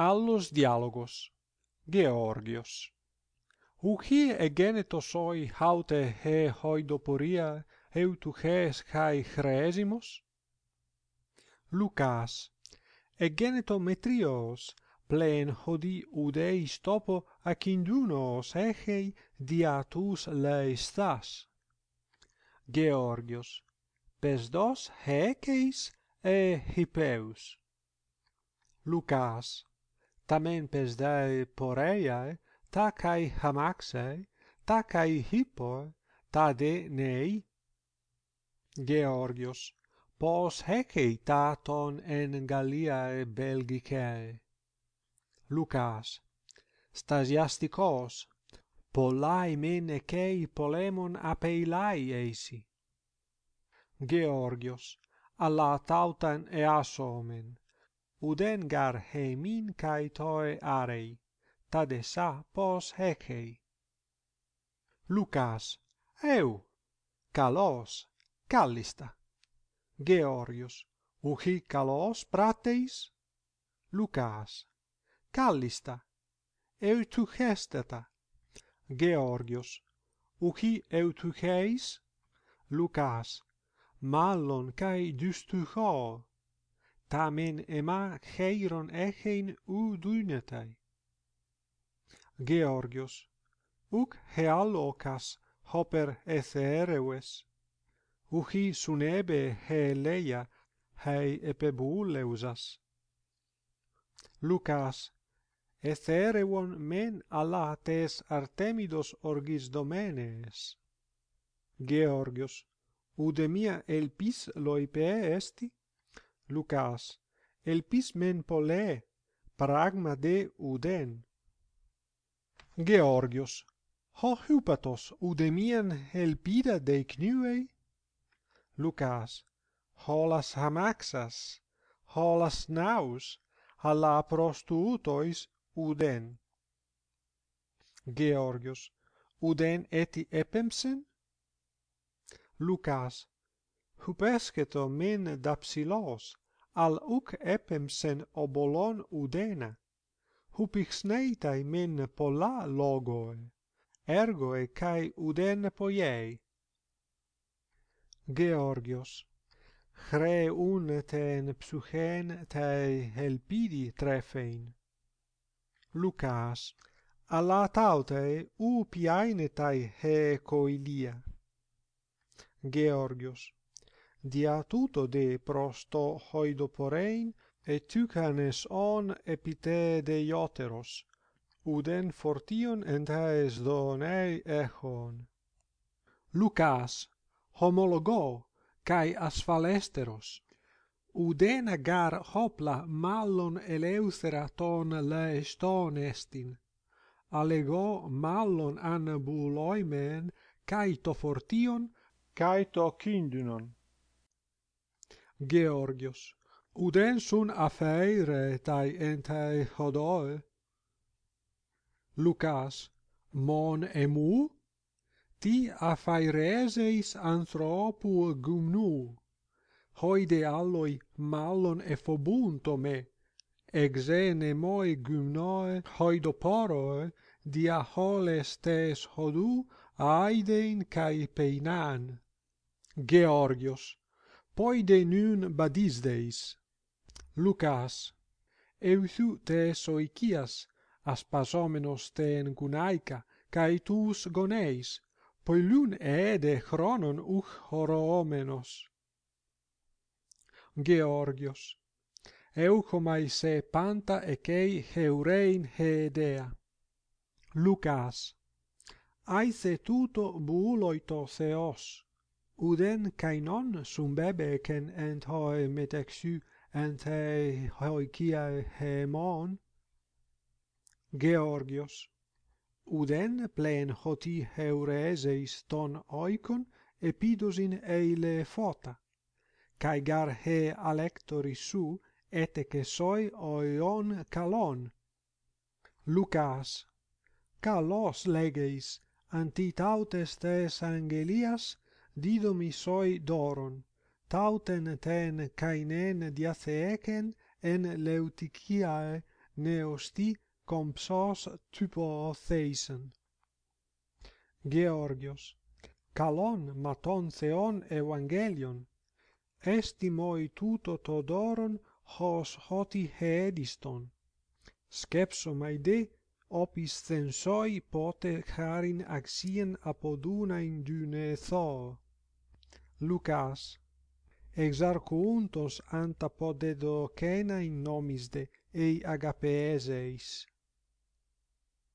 allos dialogos Georgios Ουχή εγένετος οι χάουτε χε χοιδοπορία ευτυχές kai χρέσιμος. Λουκάς εγένετο μετρίος πλέν χωδί ουδέι στόπο ακινδούνος έχει δια τους λαϊστάς. Γεώργιος πεσδός χέκεις ε χυπέους. Λουκάς tamen pesdae poreiae, tacae hamaxae, tacae ta tade nei. Georgios, pos hecei taton en Galliae Belgicae. Lucas, stasiasticos, pollai men ecei polemon apeilai eisi. Georgios, alla tautan easomen, udengar hemin kai toi arei tadesa pos hekei Lucas, eu kalos kallista georgios uhi kalos prateis? Lucas kallista eutuchesteta georgios uhi geis? Lucas, mallon kai dystucho tamen ema heiron echein u dunetai. Georgios, uc healocas hoper ethereues, uchi sunebe heleia hei epebuleusas. Lucas, ethereuon men alla tes Artemidos orgisdomenes. Georgios, ude mia elpis loipe esti? Lucas, elpis men pole pragma de uden. Georgios, ho hupatos udemian helpida knuei Lucas, holas hamaxas, holas naus, alla prostuutois uden. Georgios, uden eti epemsen? Lucas, hupesceto min dapsilos al uc epemsen obolon udena hup min polla logoe ergoe kai uden poiei Georgios χρέ ούν ten ψυχέν tai ελπίδι τρέφειν. Λουκάς, αλλά taute ου πιάινε ταί χε κοηλία. Γεώργιος, dia tuto de prosto hoidoporein et tucanes on epithe deioteros uden fortion entaes donei echon. Lucas homologo kai asphalesteros uden agar hopla mallon eleuthera ton laeston estin allego mallon an buloimen kai to fortion kai to kindunon Georgios. Uden sun afeire tai entai hodoe Lucas. Mon emu? ti aphaireseis anthropu gumnu, hoide alloi mallon ephobunto me. Exene moi gumnoe hoidoporoe dia holes tes hodu aidein kai peinan. Georgios poidenun badisdeis. Lucas euthou te soikias aspasomenos ten kunaica kai tus goneis poilun e de chronon uch horomenos. Georgios euchomai se panta ekei heurein heedea Lucas aise tuto bouloito theos uden kainon sum bebe ken ent hoi metexu ent hei hoikia hemon georgios. Uden plen hoti heureseis ton oikon epidosin eile fota, kai gar he alectori su eteke soi oion kalon Lucas, kalos legeis antitautes tes angelias didomi soi doron, tauten ten kainen diatheeken en leutikiae neosti compsos typo theisen. Georgios, calon maton theon evangelion, estimoi tuto todoron hos hoti hediston. Skepsomaide opis thensoi pote charin axien apoduna in dyne tho. Lucas exarchuntos anta podedochena in nomisde ei agapeeseis.